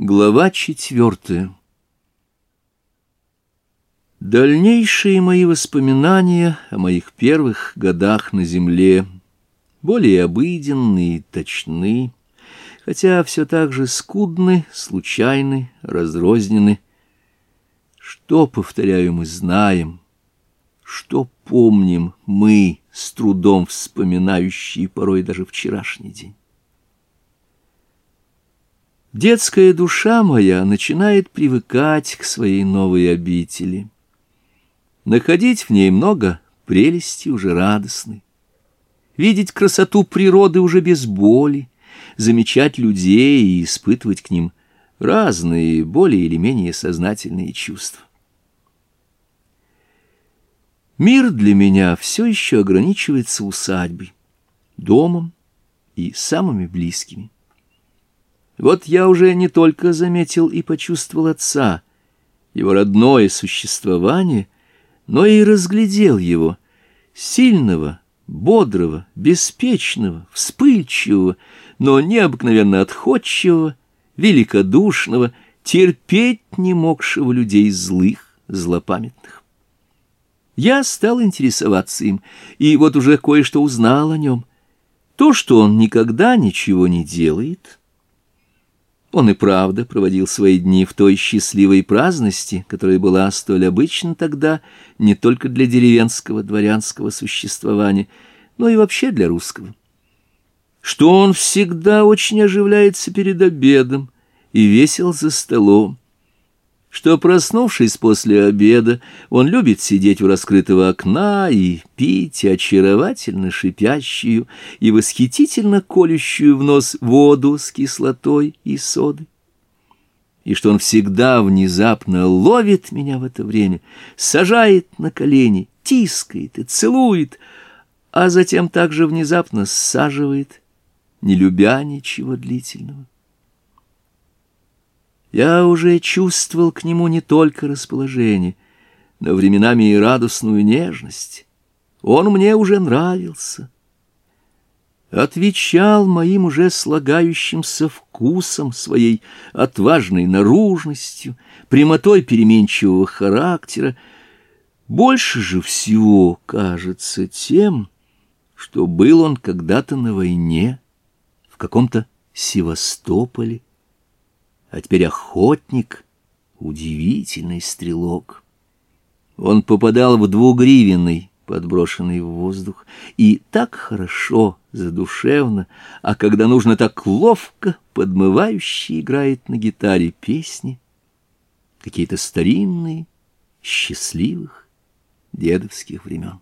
Глава четвертая Дальнейшие мои воспоминания о моих первых годах на земле более обыденные, и точны, хотя все так же скудны, случайны, разрознены. Что, повторяю, мы знаем, что помним мы, с трудом вспоминающие порой даже вчерашний день. Детская душа моя начинает привыкать к своей новой обители. Находить в ней много прелести уже радостной. Видеть красоту природы уже без боли, замечать людей и испытывать к ним разные, более или менее сознательные чувства. Мир для меня все еще ограничивается усадьбой, домом и самыми близкими. Вот я уже не только заметил и почувствовал отца, его родное существование, но и разглядел его, сильного, бодрого, беспечного, вспыльчивого, но необыкновенно отходчивого, великодушного, терпеть не могшего людей злых, злопамятных. Я стал интересоваться им, и вот уже кое-что узнал о нем. То, что он никогда ничего не делает — он и правда проводил свои дни в той счастливой праздности, которая была столь обычна тогда не только для деревенского дворянского существования, но и вообще для русского. Что он всегда очень оживляется перед обедом и весел за столом, что, проснувшись после обеда, он любит сидеть у раскрытого окна и пить очаровательно шипящую и восхитительно колющую в нос воду с кислотой и содой. И что он всегда внезапно ловит меня в это время, сажает на колени, тискает и целует, а затем также внезапно саживает, не любя ничего длительного. Я уже чувствовал к нему не только расположение, но временами и радостную нежность. Он мне уже нравился. Отвечал моим уже слагающимся вкусом, своей отважной наружностью, прямотой переменчивого характера, больше же всего кажется тем, что был он когда-то на войне, в каком-то Севастополе, а теперь охотник, удивительный стрелок. Он попадал в двугривенный, подброшенный в воздух, и так хорошо, задушевно, а когда нужно так ловко, подмывающе играет на гитаре песни, какие-то старинные, счастливых дедовских времен.